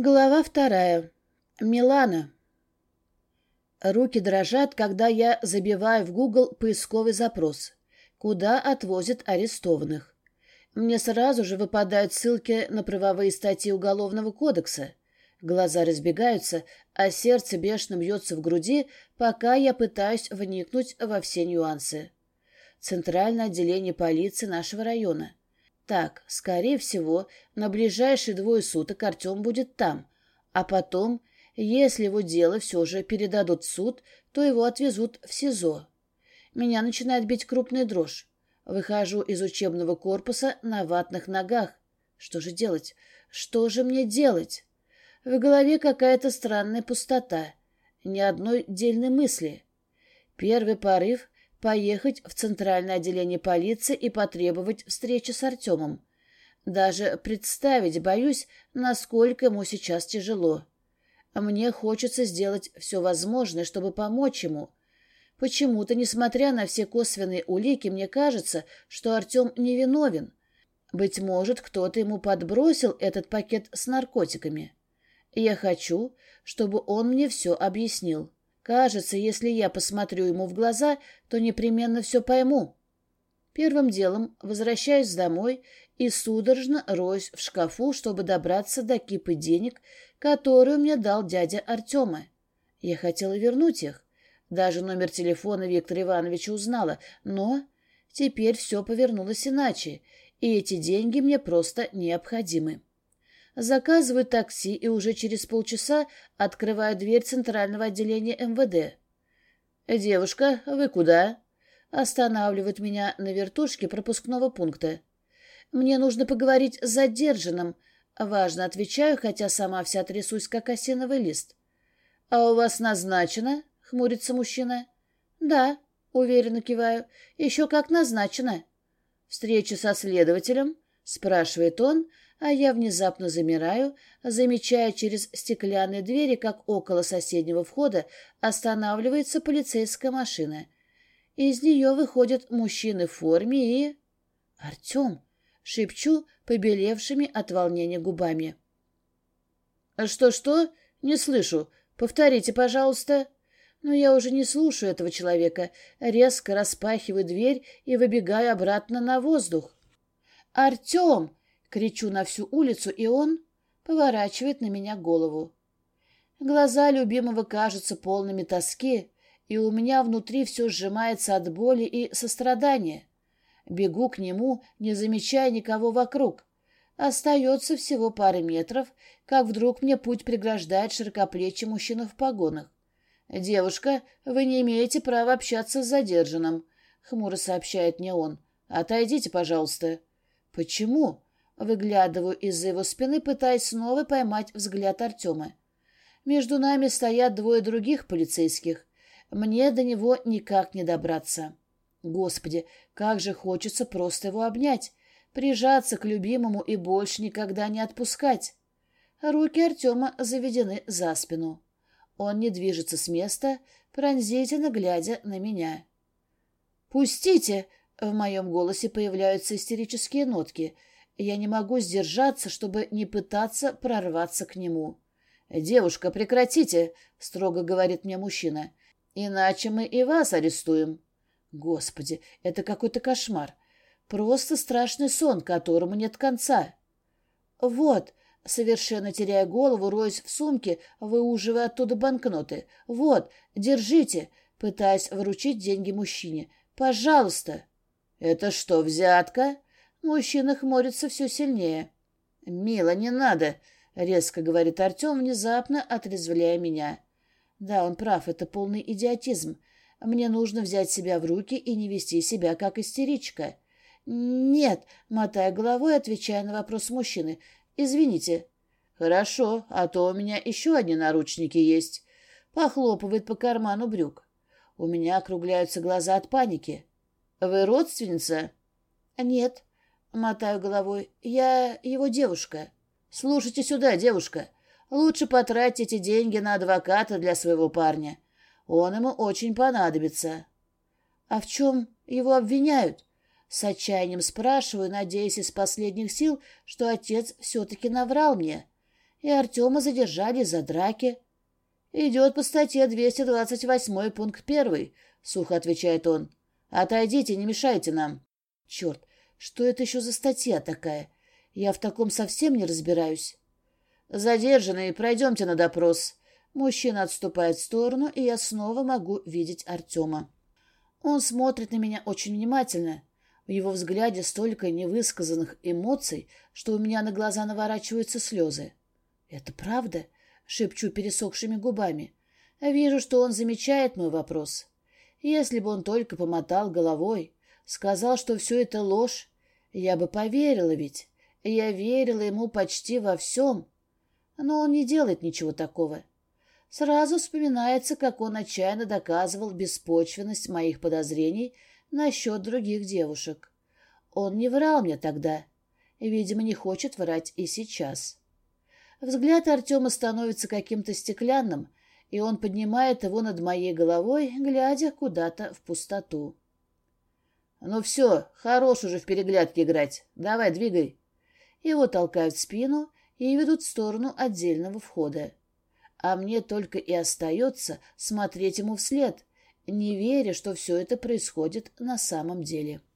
Глава вторая. Милана. Руки дрожат, когда я забиваю в Google поисковый запрос. Куда отвозят арестованных? Мне сразу же выпадают ссылки на правовые статьи Уголовного кодекса. Глаза разбегаются, а сердце бешено бьется в груди, пока я пытаюсь вникнуть во все нюансы. Центральное отделение полиции нашего района. Так, скорее всего, на ближайшие двое суток Артем будет там, а потом, если его дело все же передадут в суд, то его отвезут в СИЗО. Меня начинает бить крупная дрожь. Выхожу из учебного корпуса на ватных ногах. Что же делать? Что же мне делать? В голове какая-то странная пустота. Ни одной дельной мысли. Первый порыв поехать в центральное отделение полиции и потребовать встречи с Артемом. Даже представить боюсь, насколько ему сейчас тяжело. Мне хочется сделать все возможное, чтобы помочь ему. Почему-то, несмотря на все косвенные улики, мне кажется, что Артем невиновен. Быть может, кто-то ему подбросил этот пакет с наркотиками. Я хочу, чтобы он мне все объяснил. Кажется, если я посмотрю ему в глаза, то непременно все пойму. Первым делом возвращаюсь домой и судорожно роюсь в шкафу, чтобы добраться до кипы денег, которую мне дал дядя Артема. Я хотела вернуть их. Даже номер телефона Виктора Ивановича узнала, но теперь все повернулось иначе, и эти деньги мне просто необходимы. Заказываю такси и уже через полчаса открываю дверь центрального отделения МВД. «Девушка, вы куда?» Останавливают меня на вертушке пропускного пункта. «Мне нужно поговорить с задержанным». Важно отвечаю, хотя сама вся трясусь, как осиновый лист. «А у вас назначено?» — хмурится мужчина. «Да», — уверенно киваю. «Еще как назначено». «Встреча со следователем?» — спрашивает он, — а я внезапно замираю, замечая через стеклянные двери, как около соседнего входа останавливается полицейская машина. Из нее выходят мужчины в форме и... «Артем!» — шепчу побелевшими от волнения губами. «Что-что? Не слышу. Повторите, пожалуйста». Но я уже не слушаю этого человека, резко распахиваю дверь и выбегаю обратно на воздух. «Артем!» Кричу на всю улицу, и он поворачивает на меня голову. Глаза любимого кажутся полными тоски, и у меня внутри все сжимается от боли и сострадания. Бегу к нему, не замечая никого вокруг. Остается всего пары метров, как вдруг мне путь преграждает широкоплечий мужчина в погонах. «Девушка, вы не имеете права общаться с задержанным», — хмуро сообщает мне он. «Отойдите, пожалуйста». «Почему?» Выглядываю из-за его спины, пытаясь снова поймать взгляд Артема. Между нами стоят двое других полицейских. Мне до него никак не добраться. Господи, как же хочется просто его обнять, прижаться к любимому и больше никогда не отпускать. Руки Артема заведены за спину. Он не движется с места, пронзительно глядя на меня. «Пустите!» — в моем голосе появляются истерические нотки — я не могу сдержаться, чтобы не пытаться прорваться к нему. «Девушка, прекратите!» — строго говорит мне мужчина. «Иначе мы и вас арестуем». Господи, это какой-то кошмар. Просто страшный сон, которому нет конца. «Вот», — совершенно теряя голову, роясь в сумке, выуживая оттуда банкноты. «Вот, держите», — пытаясь вручить деньги мужчине. «Пожалуйста». «Это что, взятка?» Мужчина хмурится все сильнее. «Мила, не надо!» — резко говорит Артем, внезапно отрезвляя меня. «Да, он прав, это полный идиотизм. Мне нужно взять себя в руки и не вести себя как истеричка». «Нет», — мотая головой, отвечая на вопрос мужчины. «Извините». «Хорошо, а то у меня еще одни наручники есть». Похлопывает по карману брюк. У меня округляются глаза от паники. «Вы родственница?» «Нет», Мотаю головой. Я его девушка. Слушайте сюда, девушка. Лучше потратьте эти деньги на адвоката для своего парня. Он ему очень понадобится. А в чем его обвиняют? С отчаянием спрашиваю, надеясь из последних сил, что отец все-таки наврал мне. и Артема задержали из-за драки. «Идет по статье 228 пункт 1», — сухо отвечает он. «Отойдите, не мешайте нам». «Черт, что это еще за статья такая? Я в таком совсем не разбираюсь». «Задержанные, пройдемте на допрос». Мужчина отступает в сторону, и я снова могу видеть Артема. Он смотрит на меня очень внимательно. В его взгляде столько невысказанных эмоций, что у меня на глаза наворачиваются слезы. «Это правда?» — шепчу пересохшими губами. Вижу, что он замечает мой вопрос. Если бы он только помотал головой, сказал, что все это ложь, я бы поверила ведь. Я верила ему почти во всем. Но он не делает ничего такого. Сразу вспоминается, как он отчаянно доказывал беспочвенность моих подозрений насчет других девушек. Он не врал мне тогда. Видимо, не хочет врать и сейчас. Взгляд Артема становится каким-то стеклянным, и он поднимает его над моей головой, глядя куда-то в пустоту. «Ну все, хорош уже в переглядке играть. Давай, двигай». Его толкают в спину и ведут в сторону отдельного входа а мне только и остается смотреть ему вслед, не веря, что все это происходит на самом деле.